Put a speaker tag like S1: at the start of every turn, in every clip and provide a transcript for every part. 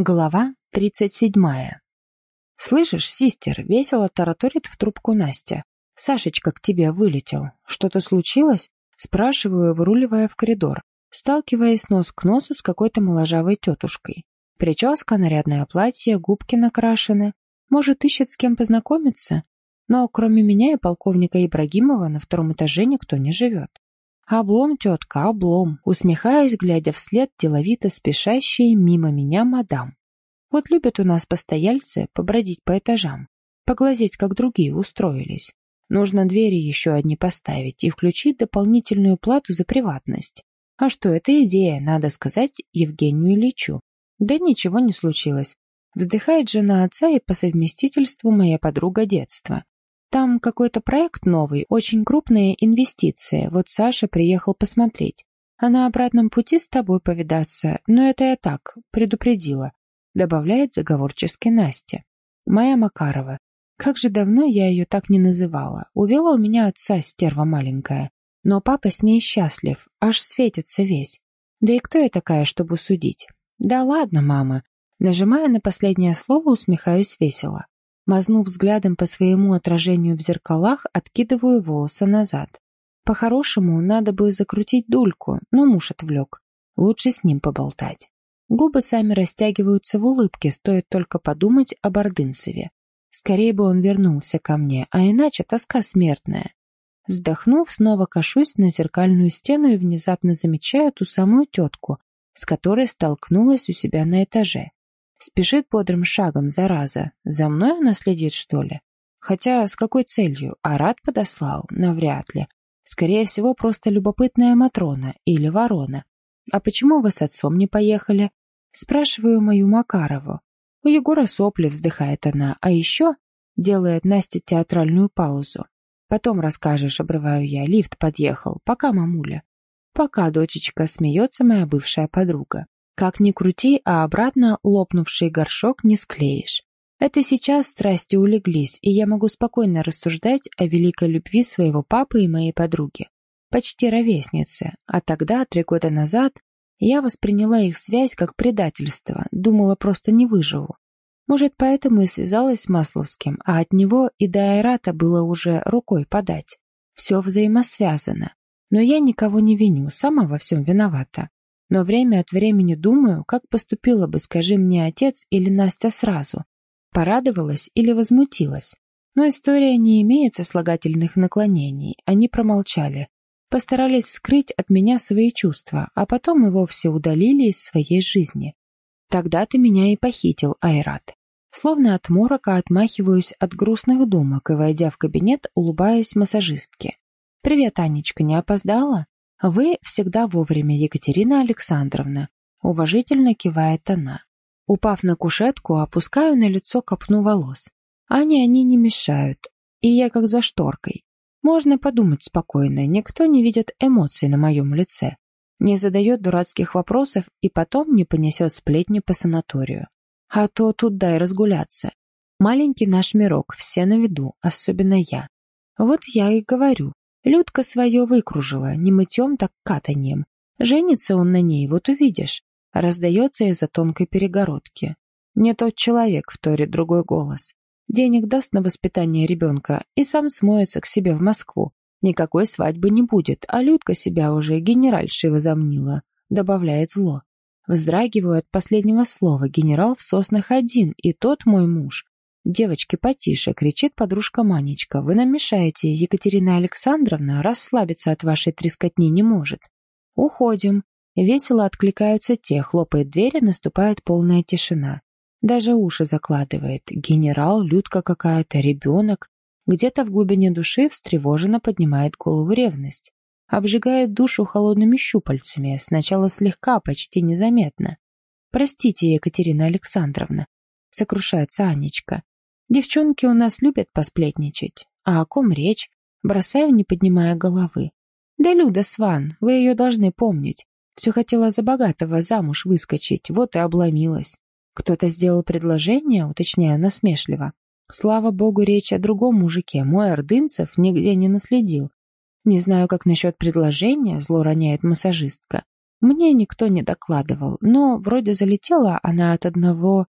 S1: Глава 37. «Слышишь, систер, весело тараторит в трубку Настя. Сашечка к тебе вылетел. Что-то случилось?» Спрашиваю, выруливая в коридор, сталкиваясь нос к носу с какой-то моложавой тетушкой. Прическа, нарядное платье, губки накрашены. Может, ищет с кем познакомиться? Но кроме меня и полковника Ибрагимова на втором этаже никто не живет. «Облом, тетка, облом!» Усмехаюсь, глядя вслед деловито спешащие мимо меня мадам. Вот любят у нас постояльцы побродить по этажам, поглазеть, как другие устроились. Нужно двери еще одни поставить и включить дополнительную плату за приватность. А что, это идея, надо сказать Евгению Ильичу. Да ничего не случилось. Вздыхает жена отца и по совместительству моя подруга детства. Там какой-то проект новый, очень крупные инвестиции. Вот Саша приехал посмотреть. А на обратном пути с тобой повидаться. Но это я так, предупредила. Добавляет заговорчески Настя. Моя Макарова. Как же давно я ее так не называла. Увела у меня отца, стерва маленькая. Но папа с ней счастлив, аж светится весь. Да и кто я такая, чтобы судить? Да ладно, мама. Нажимая на последнее слово, усмехаюсь весело. Мазнув взглядом по своему отражению в зеркалах, откидываю волосы назад. По-хорошему, надо бы закрутить дульку, но муж отвлек. Лучше с ним поболтать. Губы сами растягиваются в улыбке, стоит только подумать об Ордынцеве. Скорее бы он вернулся ко мне, а иначе тоска смертная. Вздохнув, снова кашусь на зеркальную стену и внезапно замечаю ту самую тетку, с которой столкнулась у себя на этаже. Спешит бодрым шагом, зараза. За мной она следит, что ли? Хотя с какой целью? Арат подослал? Навряд ли. Скорее всего, просто любопытная Матрона или Ворона. А почему вы с отцом не поехали? Спрашиваю мою Макарову. У Егора сопли, вздыхает она. А еще делает Настя театральную паузу. Потом расскажешь, обрываю я. Лифт подъехал. Пока, мамуля. Пока, дочечка, смеется моя бывшая подруга. Как ни крути, а обратно лопнувший горшок не склеишь. Это сейчас страсти улеглись, и я могу спокойно рассуждать о великой любви своего папы и моей подруги. Почти ровесницы, а тогда, три года назад, я восприняла их связь как предательство, думала, просто не выживу. Может, поэтому и связалась с Масловским, а от него и до Айрата было уже рукой подать. Все взаимосвязано. Но я никого не виню, сама во всем виновата. Но время от времени думаю, как поступила бы, скажи мне, отец или Настя сразу. Порадовалась или возмутилась. Но история не имеет сослагательных наклонений, они промолчали. Постарались скрыть от меня свои чувства, а потом и вовсе удалили из своей жизни. Тогда ты меня и похитил, Айрат. Словно от морока отмахиваюсь от грустных думок и, войдя в кабинет, улыбаюсь массажистке. «Привет, Анечка, не опоздала?» «Вы всегда вовремя, Екатерина Александровна», — уважительно кивает она. Упав на кушетку, опускаю на лицо копну волос. Ане они не мешают, и я как за шторкой. Можно подумать спокойно, никто не видит эмоций на моем лице, не задает дурацких вопросов и потом не понесет сплетни по санаторию. А то тут дай разгуляться. Маленький наш мирок, все на виду, особенно я. Вот я и говорю, Людка свое выкружила, не мытьем, так катанием. Женится он на ней, вот увидишь. Раздается из-за тонкой перегородки. Не тот человек, вторит другой голос. Денег даст на воспитание ребенка и сам смоется к себе в Москву. Никакой свадьбы не будет, а Людка себя уже генеральшей возомнила, добавляет зло. Вздрагиваю от последнего слова. Генерал в соснах один, и тот мой муж. «Девочки, потише!» — кричит подружка Манечка. «Вы нам мешаете, Екатерина Александровна расслабиться от вашей трескотни не может». «Уходим!» Весело откликаются те, хлопает дверь, наступает полная тишина. Даже уши закладывает. Генерал, Людка какая-то, ребенок. Где-то в глубине души встревоженно поднимает голову ревность. Обжигает душу холодными щупальцами, сначала слегка, почти незаметно. «Простите, Екатерина Александровна», — сокрушается Анечка. Девчонки у нас любят посплетничать. А о ком речь? Бросаю, не поднимая головы. Да Люда Сван, вы ее должны помнить. Все хотела за богатого замуж выскочить, вот и обломилась. Кто-то сделал предложение, уточняю насмешливо. Слава богу, речь о другом мужике. Мой Ордынцев нигде не наследил. Не знаю, как насчет предложения, зло роняет массажистка. Мне никто не докладывал, но вроде залетела она от одного...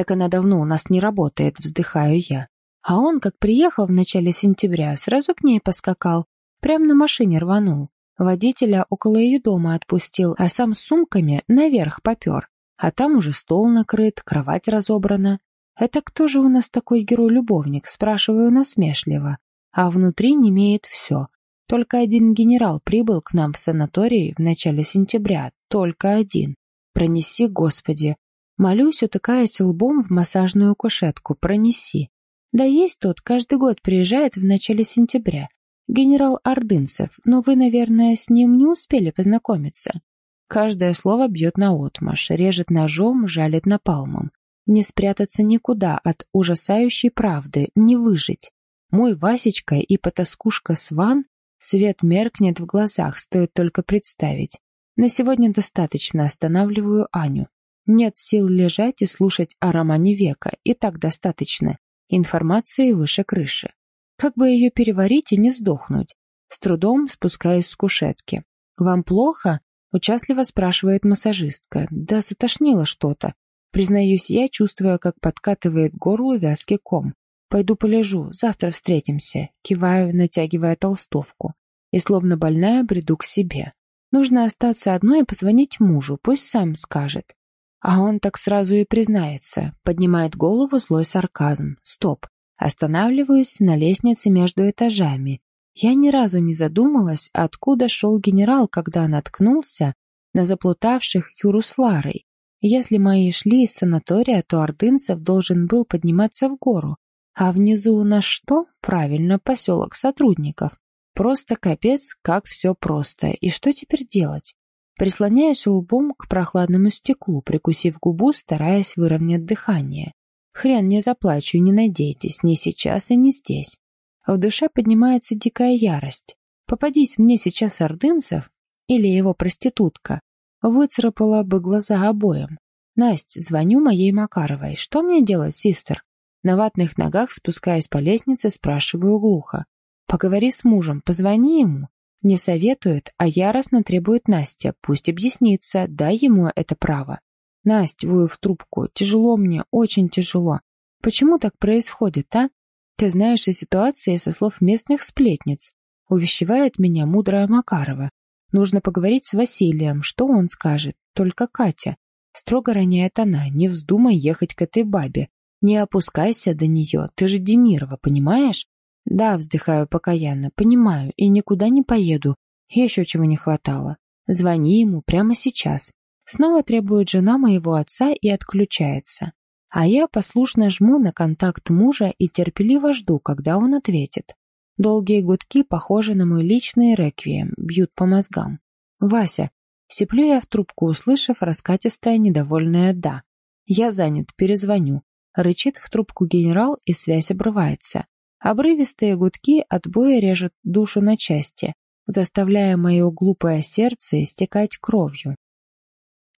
S1: Так она давно у нас не работает, вздыхаю я. А он, как приехал в начале сентября, сразу к ней поскакал. Прям на машине рванул. Водителя около ее дома отпустил, а сам с сумками наверх попер. А там уже стол накрыт, кровать разобрана. «Это кто же у нас такой герой-любовник?» спрашиваю насмешливо. А внутри не имеет все. Только один генерал прибыл к нам в санаторий в начале сентября. Только один. Пронеси, Господи. Молюсь, утыкаясь лбом в массажную кушетку. Пронеси. Да есть тот, каждый год приезжает в начале сентября. Генерал Ордынцев, но вы, наверное, с ним не успели познакомиться. Каждое слово бьет наотмашь, режет ножом, жалит напалмом. Не спрятаться никуда от ужасающей правды, не выжить. Мой Васечка и потаскушка Сван Свет меркнет в глазах, стоит только представить. На сегодня достаточно останавливаю Аню. Нет сил лежать и слушать о романе века, и так достаточно. Информации выше крыши. Как бы ее переварить и не сдохнуть? С трудом спускаюсь с кушетки. «Вам плохо?» — участливо спрашивает массажистка. «Да затошнило что-то». Признаюсь я, чувствуя, как подкатывает горло вязкий ком. «Пойду полежу, завтра встретимся», киваю, натягивая толстовку. И словно больная бреду к себе. Нужно остаться одной и позвонить мужу, пусть сам скажет. А он так сразу и признается, поднимает голову злой сарказм. Стоп. Останавливаюсь на лестнице между этажами. Я ни разу не задумалась, откуда шел генерал, когда наткнулся на заплутавших Юру с Ларой. Если мои шли из санатория, то Ордынцев должен был подниматься в гору, а внизу у нас что? Правильно, поселок сотрудников. Просто капец, как все просто. И что теперь делать? Прислоняюсь лбом к прохладному стеклу, прикусив губу, стараясь выровнять дыхание. Хрен не заплачу, не надейтесь, ни сейчас и не здесь. В душе поднимается дикая ярость. Попадись мне сейчас Ордынцев или его проститутка, выцарапала бы глаза обоим. Насть, звоню моей Макаровой. Что мне делать, систер? На ватных ногах, спускаясь по лестнице, спрашиваю глухо. «Поговори с мужем, позвони ему». Не советует, а яростно требует Настя. Пусть объяснится, дай ему это право. Настя, вою в трубку. Тяжело мне, очень тяжело. Почему так происходит, а? Ты знаешь о ситуации со слов местных сплетниц. Увещевает меня мудрая Макарова. Нужно поговорить с Василием, что он скажет. Только Катя. Строго роняет она, не вздумай ехать к этой бабе. Не опускайся до нее, ты же Демирова, понимаешь? Да, вздыхаю покаянно, понимаю, и никуда не поеду. Еще чего не хватало. Звони ему прямо сейчас. Снова требует жена моего отца и отключается. А я послушно жму на контакт мужа и терпеливо жду, когда он ответит. Долгие гудки похожи на мой личный реквием, бьют по мозгам. «Вася!» Сиплю я в трубку, услышав раскатистое недовольное «да». «Я занят, перезвоню». Рычит в трубку генерал, и связь обрывается. Обрывистые гудки от боя режут душу на части, заставляя мое глупое сердце истекать кровью.